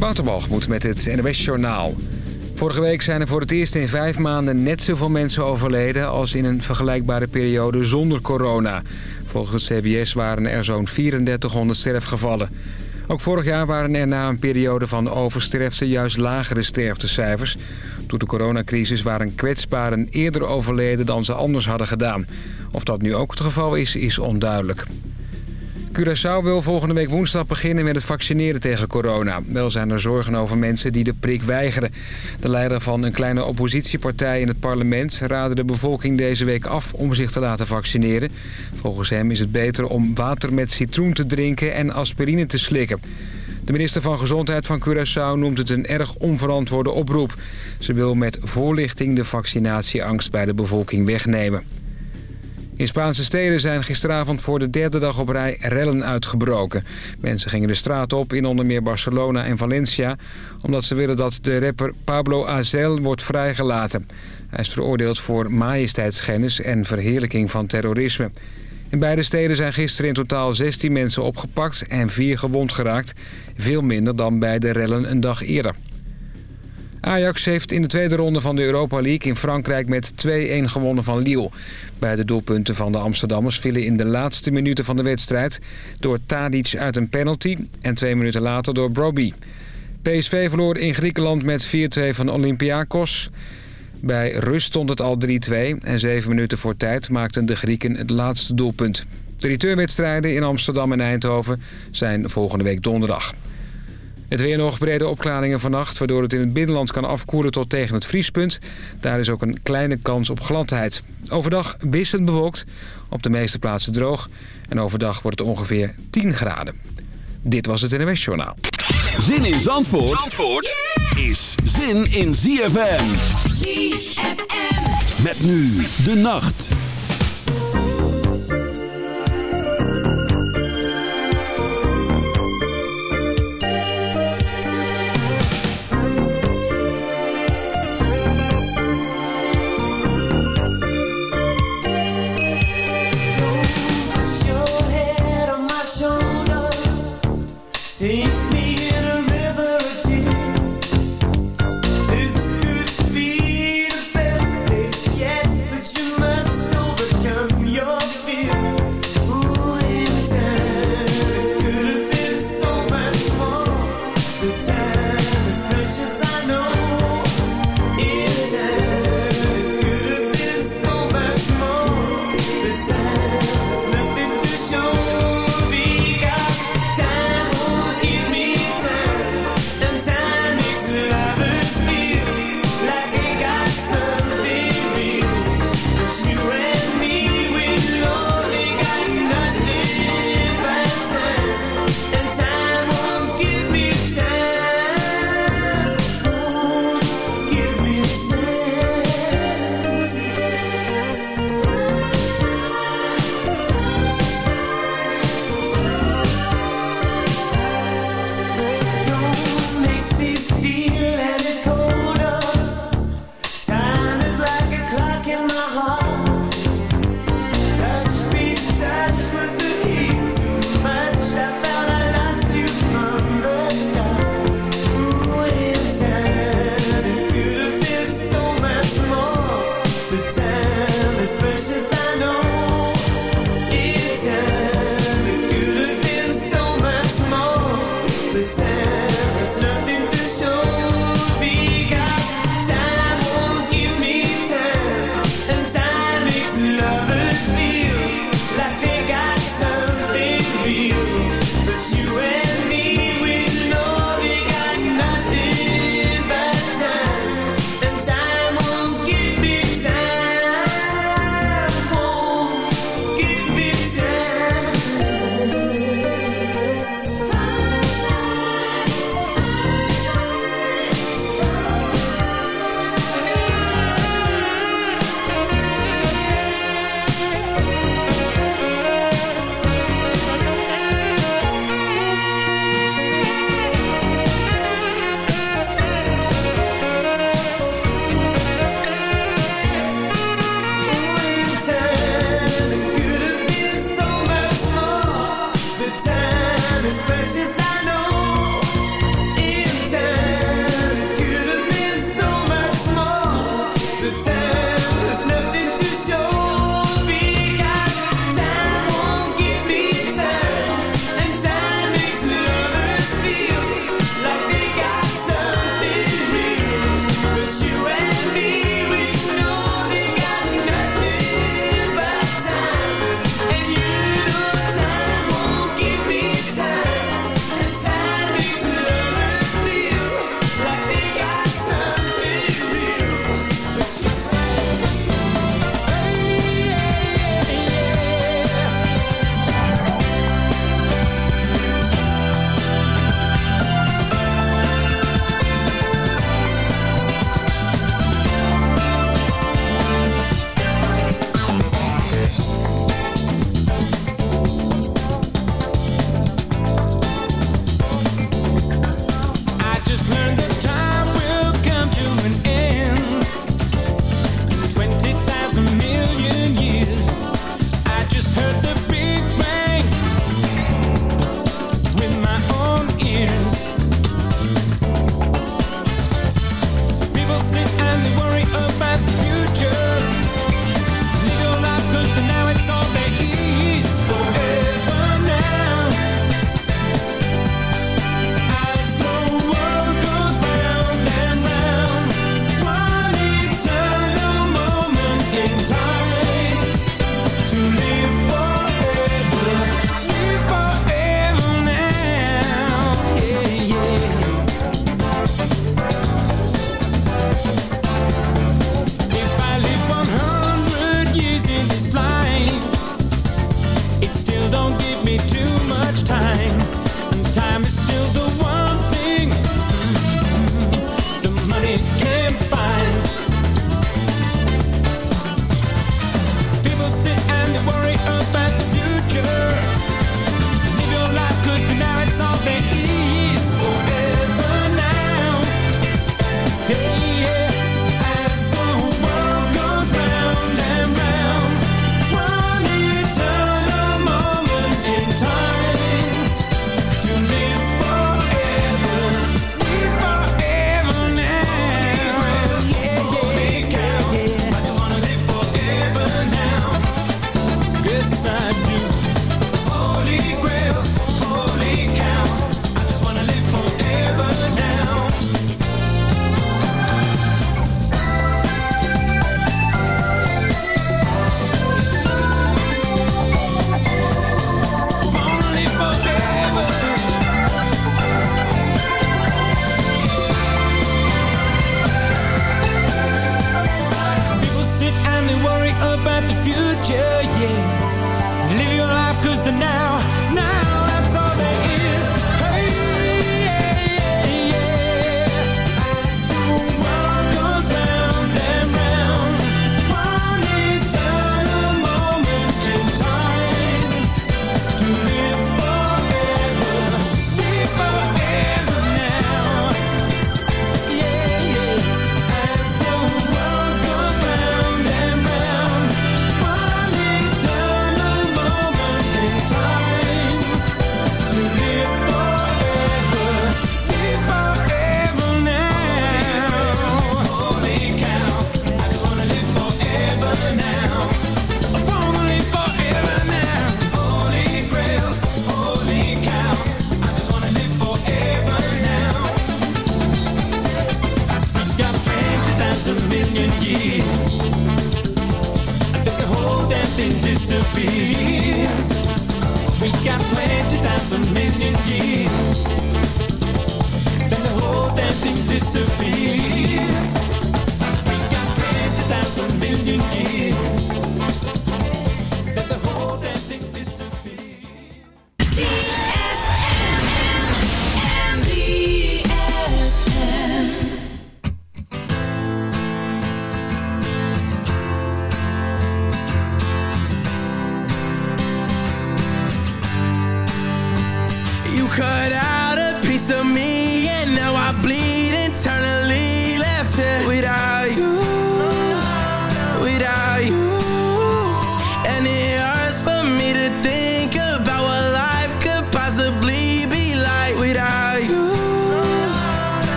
Waterbalgemoed met het NWS Journaal. Vorige week zijn er voor het eerst in vijf maanden net zoveel mensen overleden... als in een vergelijkbare periode zonder corona. Volgens het CBS waren er zo'n 3400 sterfgevallen. Ook vorig jaar waren er na een periode van oversterfte juist lagere sterftecijfers. Door de coronacrisis waren kwetsbaren eerder overleden dan ze anders hadden gedaan. Of dat nu ook het geval is, is onduidelijk. Curaçao wil volgende week woensdag beginnen met het vaccineren tegen corona. Wel zijn er zorgen over mensen die de prik weigeren. De leider van een kleine oppositiepartij in het parlement raadde de bevolking deze week af om zich te laten vaccineren. Volgens hem is het beter om water met citroen te drinken en aspirine te slikken. De minister van Gezondheid van Curaçao noemt het een erg onverantwoorde oproep. Ze wil met voorlichting de vaccinatieangst bij de bevolking wegnemen. In Spaanse steden zijn gisteravond voor de derde dag op rij rellen uitgebroken. Mensen gingen de straat op in onder meer Barcelona en Valencia... omdat ze willen dat de rapper Pablo Azel wordt vrijgelaten. Hij is veroordeeld voor majesteitsschennis en verheerlijking van terrorisme. In beide steden zijn gisteren in totaal 16 mensen opgepakt en 4 gewond geraakt. Veel minder dan bij de rellen een dag eerder. Ajax heeft in de tweede ronde van de Europa League in Frankrijk met 2-1 gewonnen van Lille. Beide doelpunten van de Amsterdammers vielen in de laatste minuten van de wedstrijd... door Tadic uit een penalty en twee minuten later door Broby. PSV verloor in Griekenland met 4-2 van Olympiakos. Bij rust stond het al 3-2 en zeven minuten voor tijd maakten de Grieken het laatste doelpunt. De returnwedstrijden in Amsterdam en Eindhoven zijn volgende week donderdag. Het weer nog brede opklaringen vannacht... waardoor het in het binnenland kan afkoelen tot tegen het vriespunt. Daar is ook een kleine kans op gladheid. Overdag wisselend bewolkt, op de meeste plaatsen droog. En overdag wordt het ongeveer 10 graden. Dit was het NWS Journaal. Zin in Zandvoort, Zandvoort is zin in ZFM. ZFM. Met nu de nacht.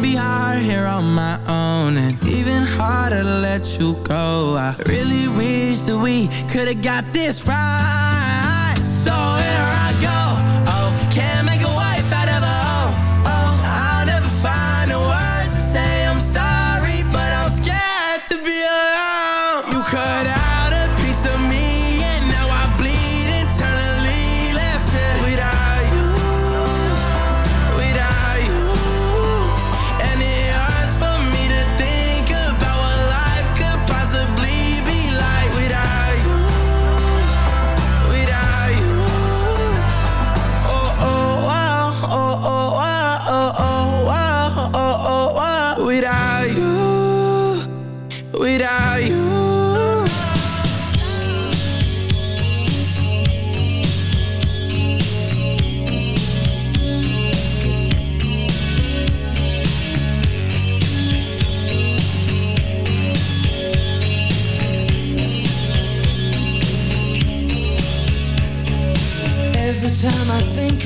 gonna be hard here on my own And even harder to let you go. I really wish that we could've got this right. So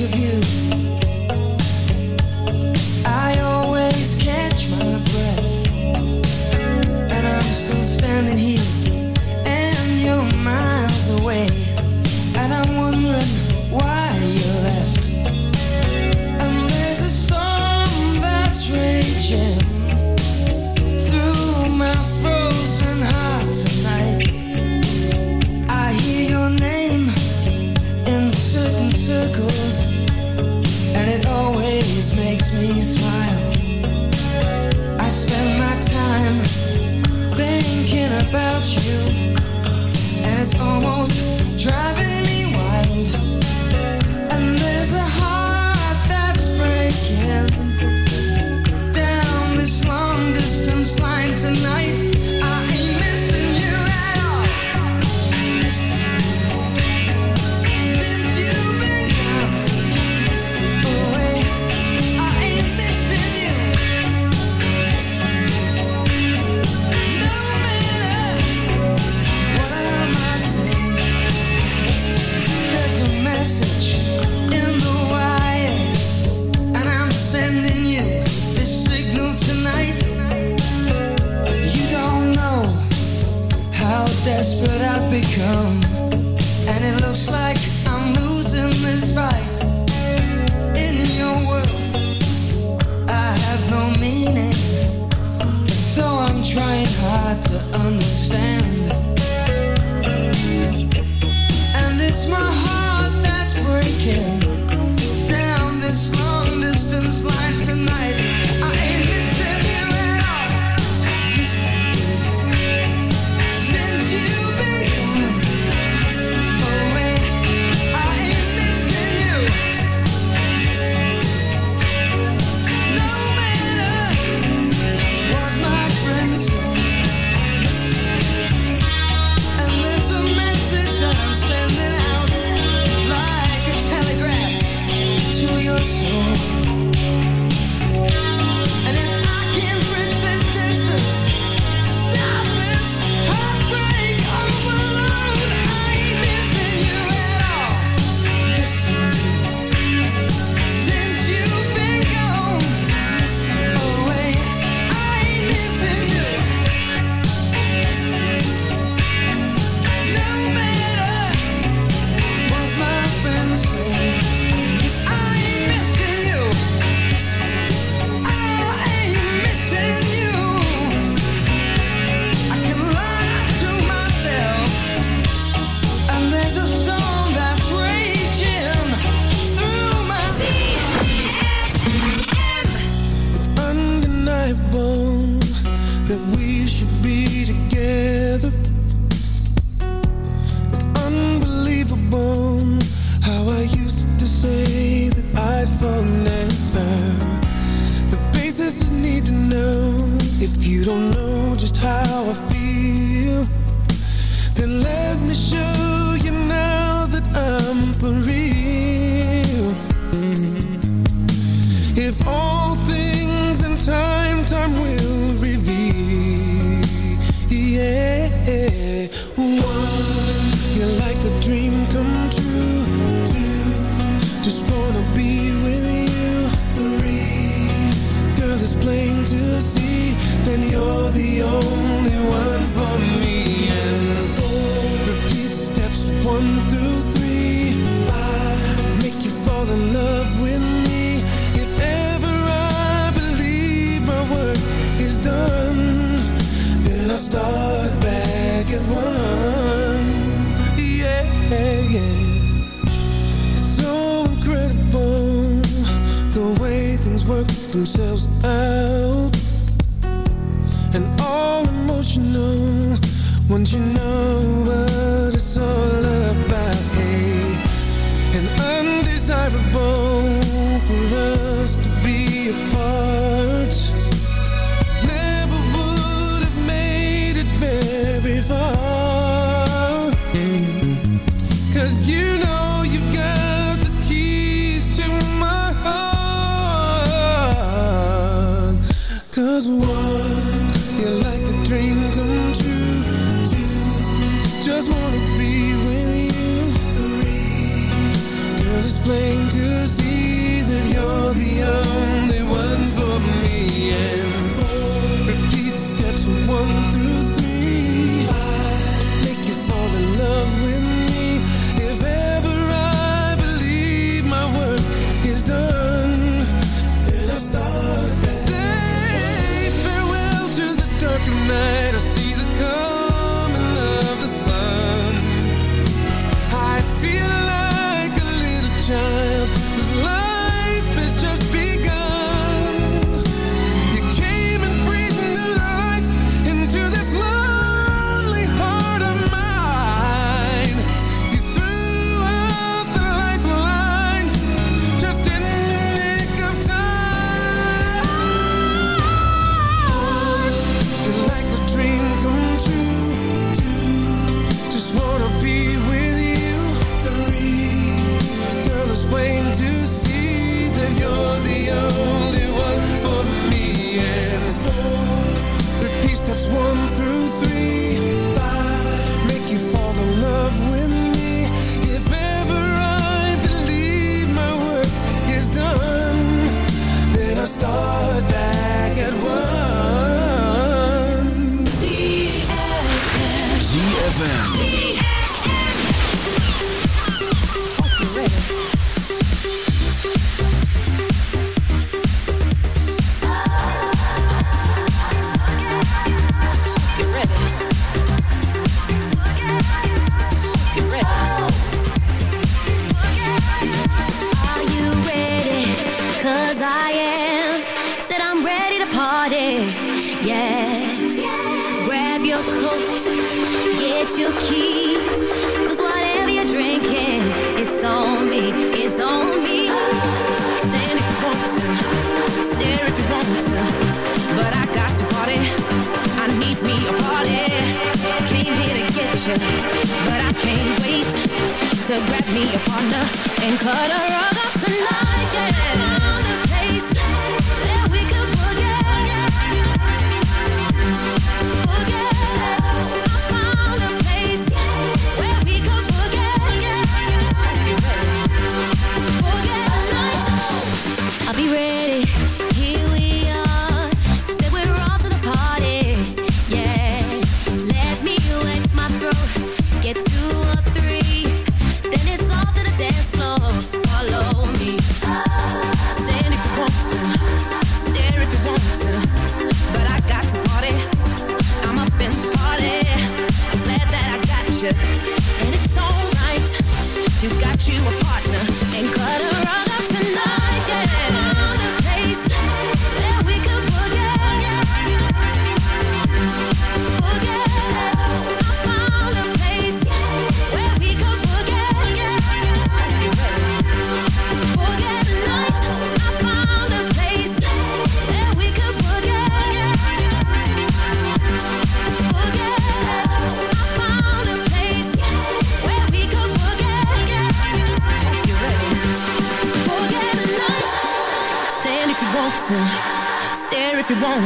of you and it's almost dry. Undesirable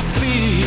speed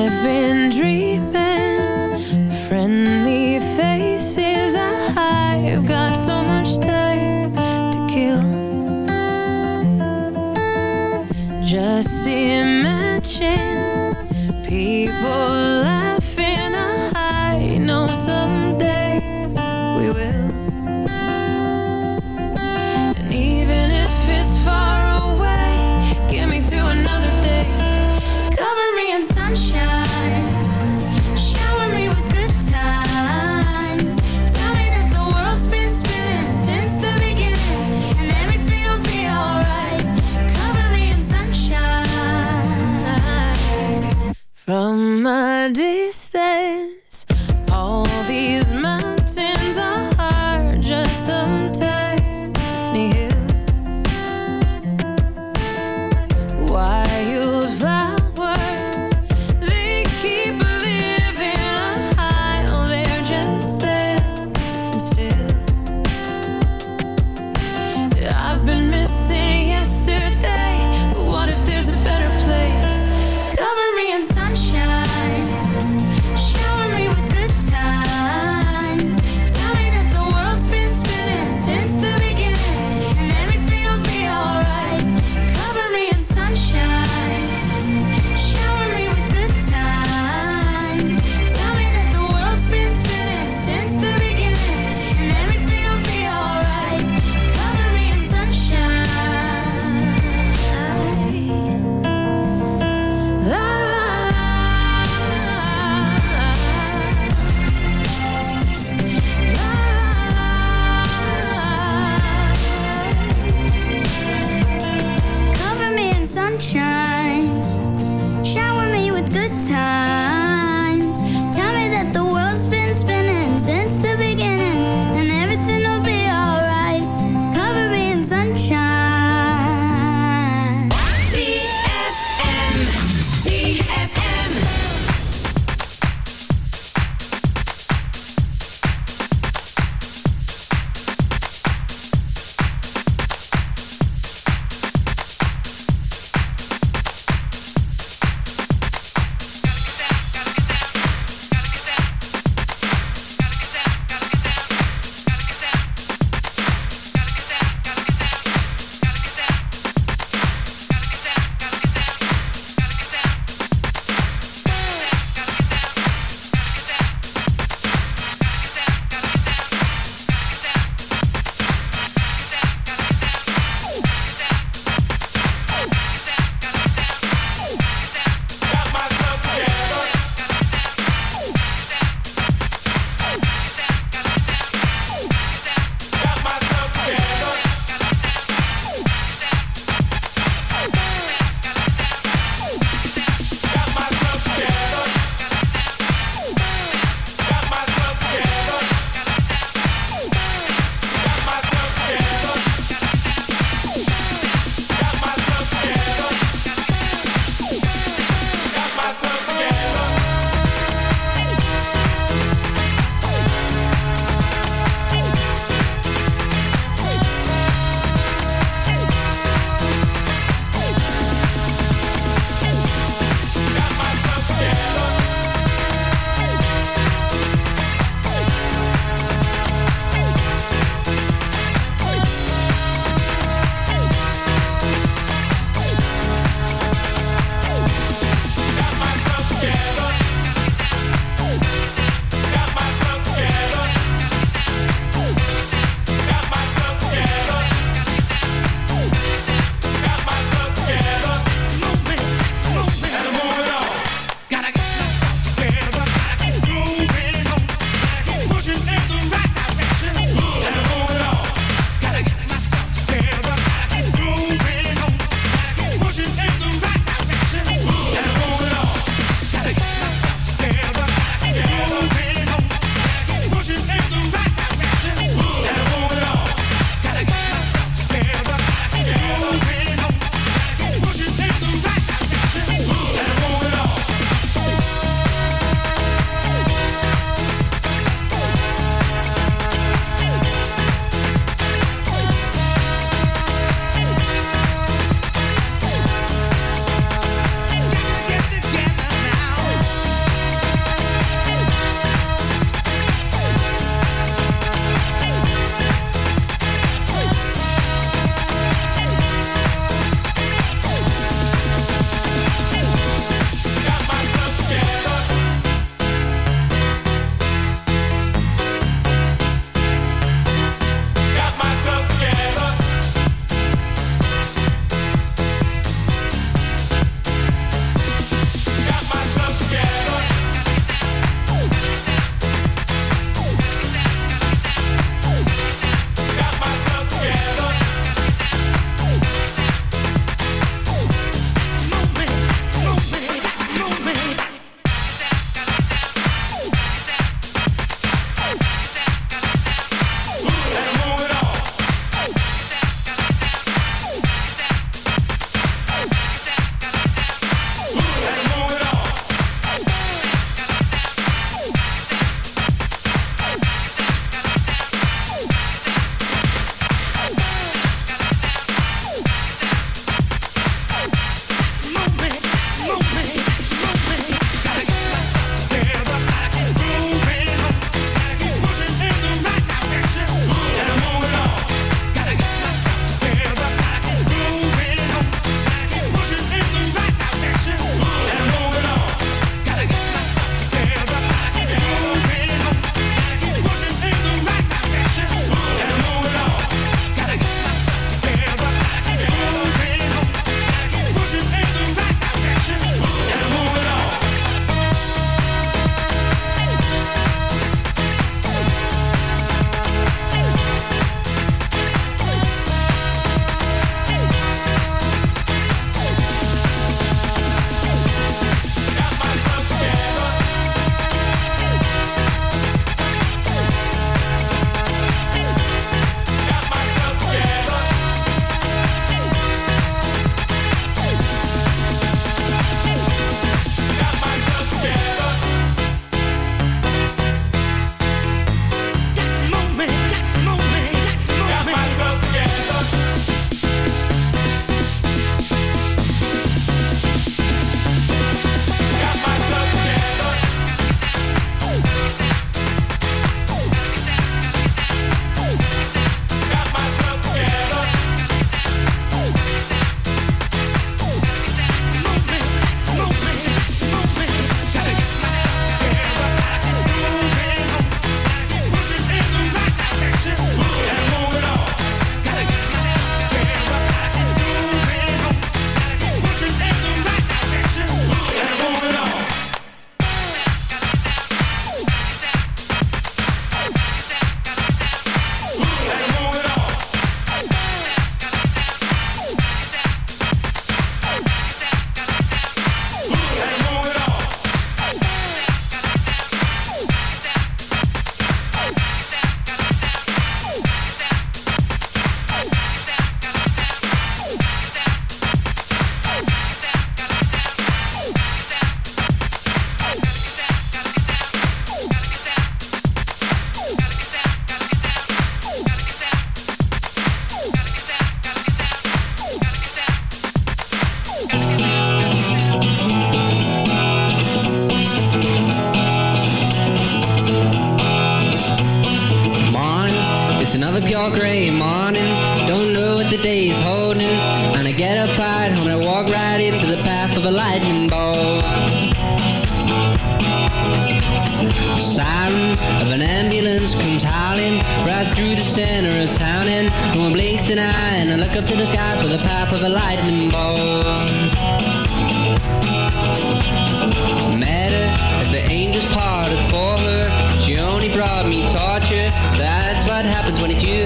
I've been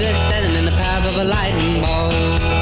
they're standing in the path of a lightning bolt.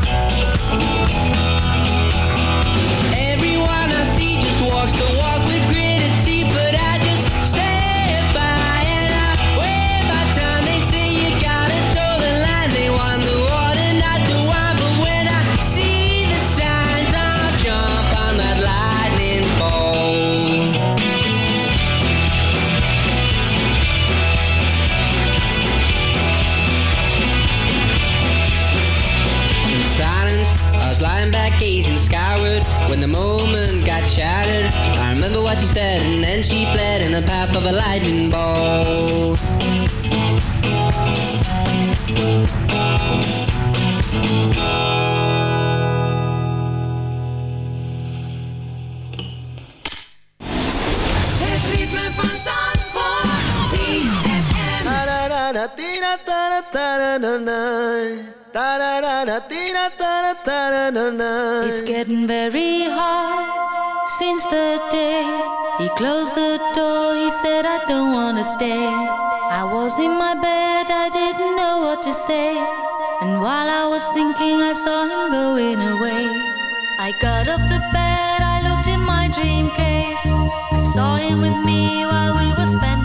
Shattered. I remember what she said, and then she fled in the path of a lightning bolt. Het ritme van Zandvoort. ZFM. It's getting very hard since the day he closed the door. He said, I don't wanna stay. I was in my bed, I didn't know what to say. And while I was thinking, I saw him going away. I got off the bed, I looked in my dream case. I saw him with me while we were spending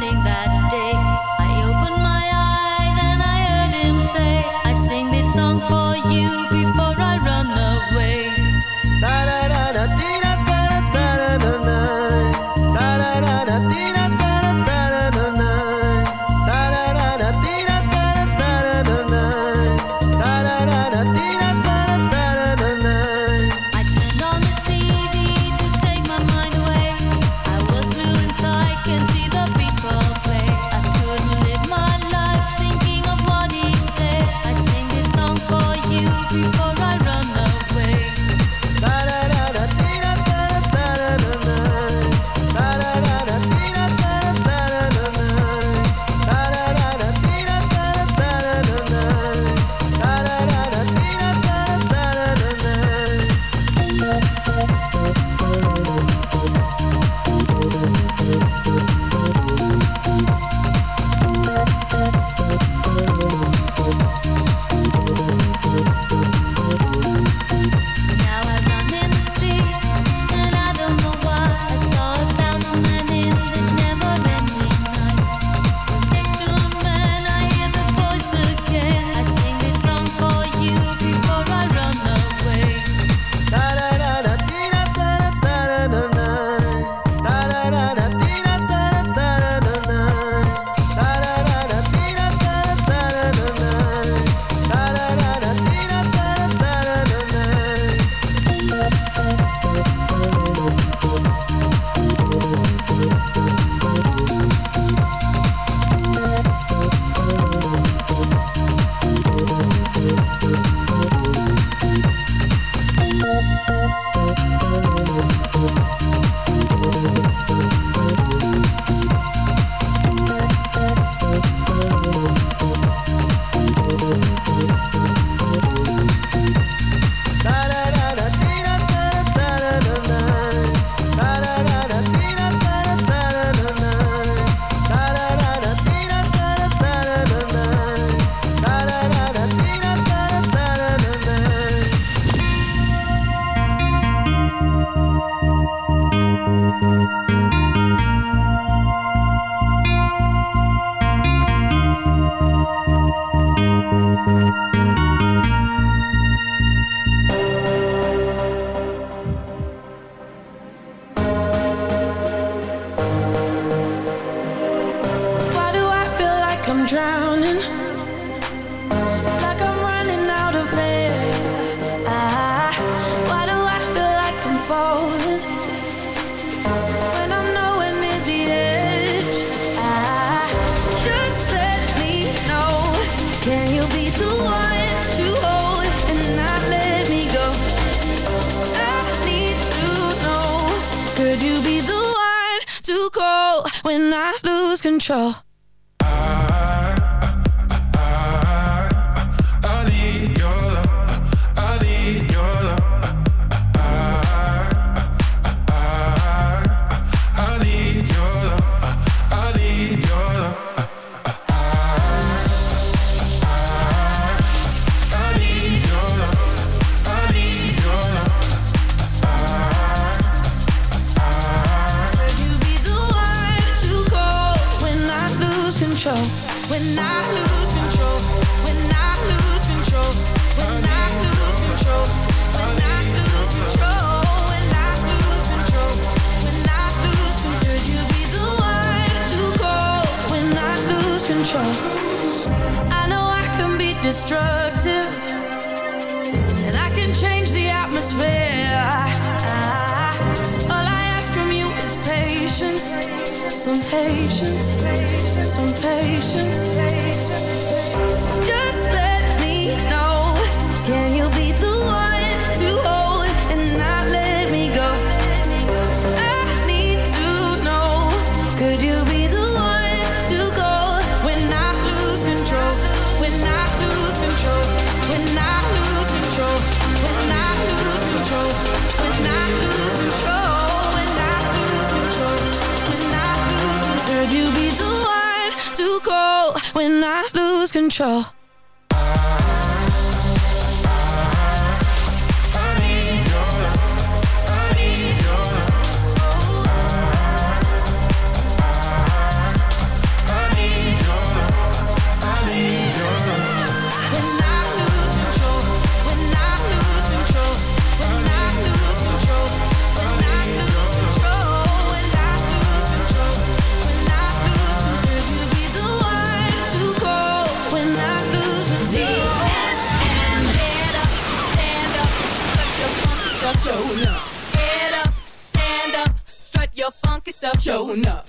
Showing up. Get up, stand up, strut your funky stuff. Showing up.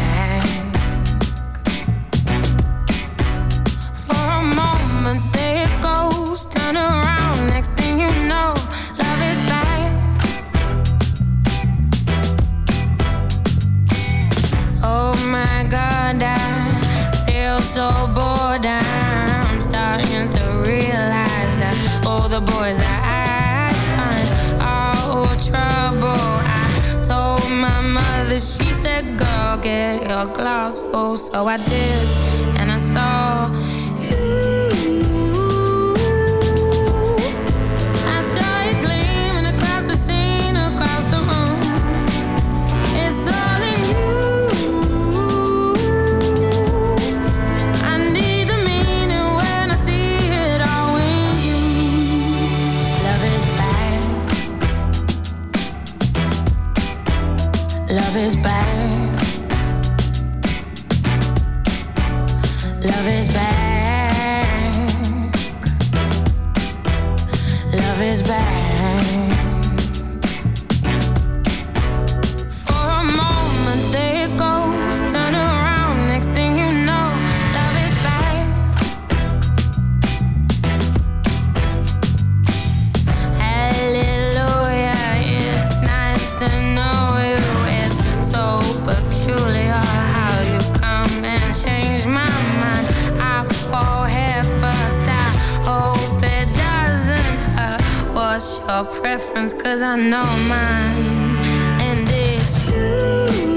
so bored, I'm starting to realize that all the boys I find are all trouble. I told my mother, she said, Go get your glass full. So I did, and I saw. love is back your preference? Cause I know mine, and it's you.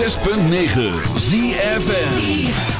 106.9 ZFN